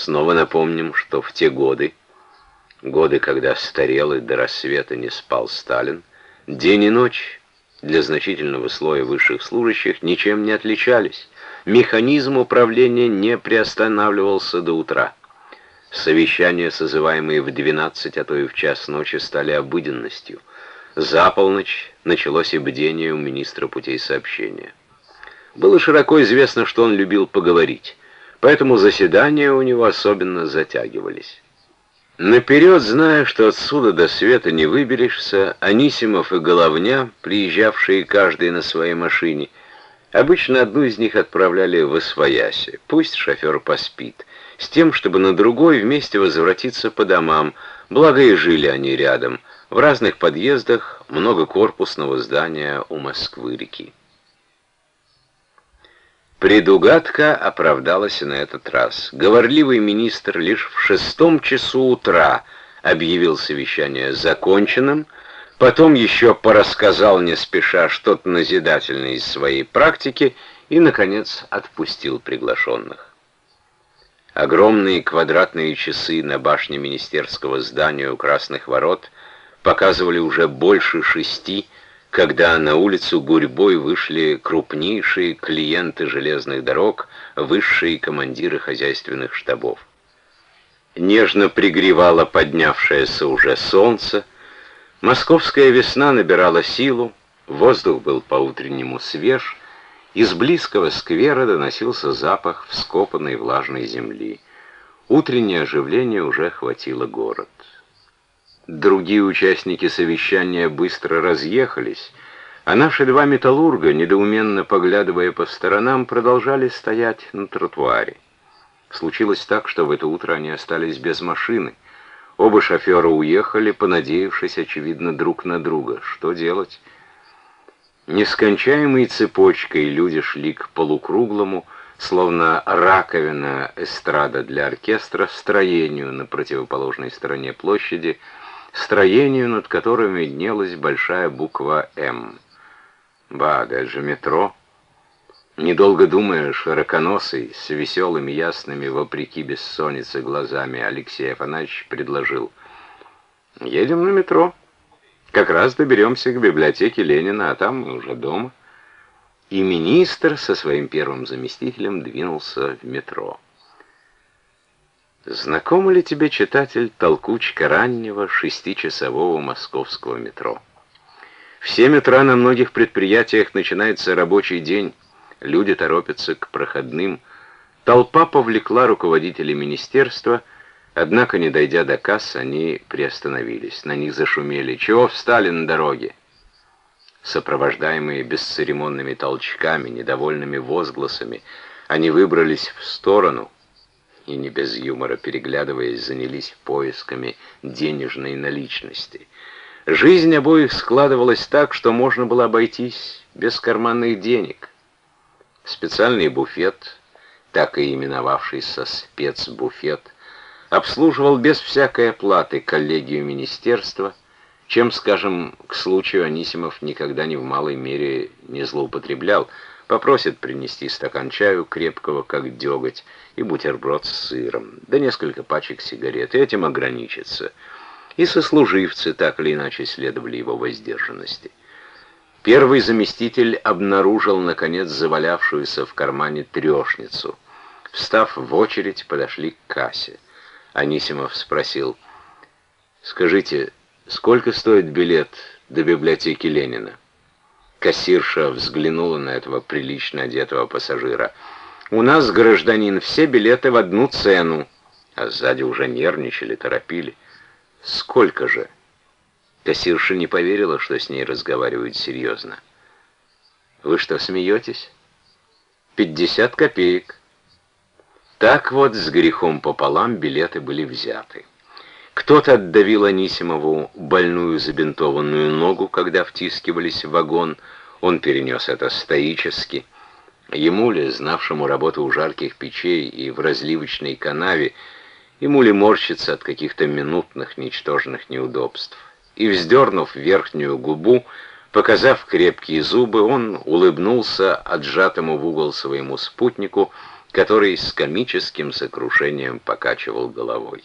Снова напомним, что в те годы, годы, когда старел и до рассвета не спал Сталин, день и ночь для значительного слоя высших служащих ничем не отличались. Механизм управления не приостанавливался до утра. Совещания, созываемые в 12, а то и в час ночи, стали обыденностью. За полночь началось и бдение у министра путей сообщения. Было широко известно, что он любил поговорить, поэтому заседания у него особенно затягивались. Наперед, зная, что отсюда до света не выберешься, Анисимов и Головня, приезжавшие каждый на своей машине, обычно одну из них отправляли в Освояси, пусть шофер поспит, с тем, чтобы на другой вместе возвратиться по домам, благо и жили они рядом, в разных подъездах многокорпусного здания у Москвы-реки. Предугадка оправдалась на этот раз. Говорливый министр лишь в шестом часу утра объявил совещание законченным, потом еще порассказал не спеша что-то назидательное из своей практики и, наконец, отпустил приглашенных. Огромные квадратные часы на башне министерского здания у Красных ворот показывали уже больше шести, когда на улицу гурьбой вышли крупнейшие клиенты железных дорог, высшие командиры хозяйственных штабов. Нежно пригревало поднявшееся уже солнце, московская весна набирала силу, воздух был по-утреннему свеж, из близкого сквера доносился запах вскопанной влажной земли. Утреннее оживление уже охватило город. Другие участники совещания быстро разъехались, а наши два металлурга, недоуменно поглядывая по сторонам, продолжали стоять на тротуаре. Случилось так, что в это утро они остались без машины. Оба шофера уехали, понадеявшись, очевидно, друг на друга. Что делать? Нескончаемой цепочкой люди шли к полукруглому, словно раковина эстрада для оркестра, строению на противоположной стороне площади, строению, над которым виднелась большая буква «М». Ба, да это же метро. Недолго думая, широконосый, с веселыми, ясными, вопреки бессоннице глазами, Алексей Афанасьевич предложил. «Едем на метро. Как раз доберемся к библиотеке Ленина, а там мы уже дома». И министр со своим первым заместителем двинулся в метро. Знакома ли тебе, читатель, толкучка раннего шестичасового московского метро? В семь утра на многих предприятиях начинается рабочий день, люди торопятся к проходным. Толпа повлекла руководителей министерства, однако, не дойдя до касс, они приостановились. На них зашумели. «Чего встали на дороге?» Сопровождаемые бесцеремонными толчками, недовольными возгласами, они выбрались в сторону — и не без юмора переглядываясь, занялись поисками денежной наличности. Жизнь обоих складывалась так, что можно было обойтись без карманных денег. Специальный буфет, так и именовавшийся спецбуфет, обслуживал без всякой оплаты коллегию министерства, чем, скажем, к случаю Анисимов никогда ни в малой мере не злоупотреблял, попросит принести стакан чаю крепкого, как деготь, и бутерброд с сыром, да несколько пачек сигарет, и этим ограничится. И сослуживцы так или иначе следовали его воздержанности. Первый заместитель обнаружил, наконец, завалявшуюся в кармане трешницу. Встав в очередь, подошли к кассе. Анисимов спросил, «Скажите, сколько стоит билет до библиотеки Ленина?» Кассирша взглянула на этого прилично одетого пассажира. «У нас, гражданин, все билеты в одну цену». А сзади уже нервничали, торопили. «Сколько же?» Кассирша не поверила, что с ней разговаривают серьезно. «Вы что, смеетесь?» «Пятьдесят копеек». Так вот, с грехом пополам билеты были взяты. Кто-то отдавил Анисимову больную забинтованную ногу, когда втискивались в вагон. Он перенес это стоически. Ему ли, знавшему работу у жарких печей и в разливочной канаве, ему ли морщиться от каких-то минутных ничтожных неудобств. И, вздернув верхнюю губу, показав крепкие зубы, он улыбнулся отжатому в угол своему спутнику, который с комическим сокрушением покачивал головой.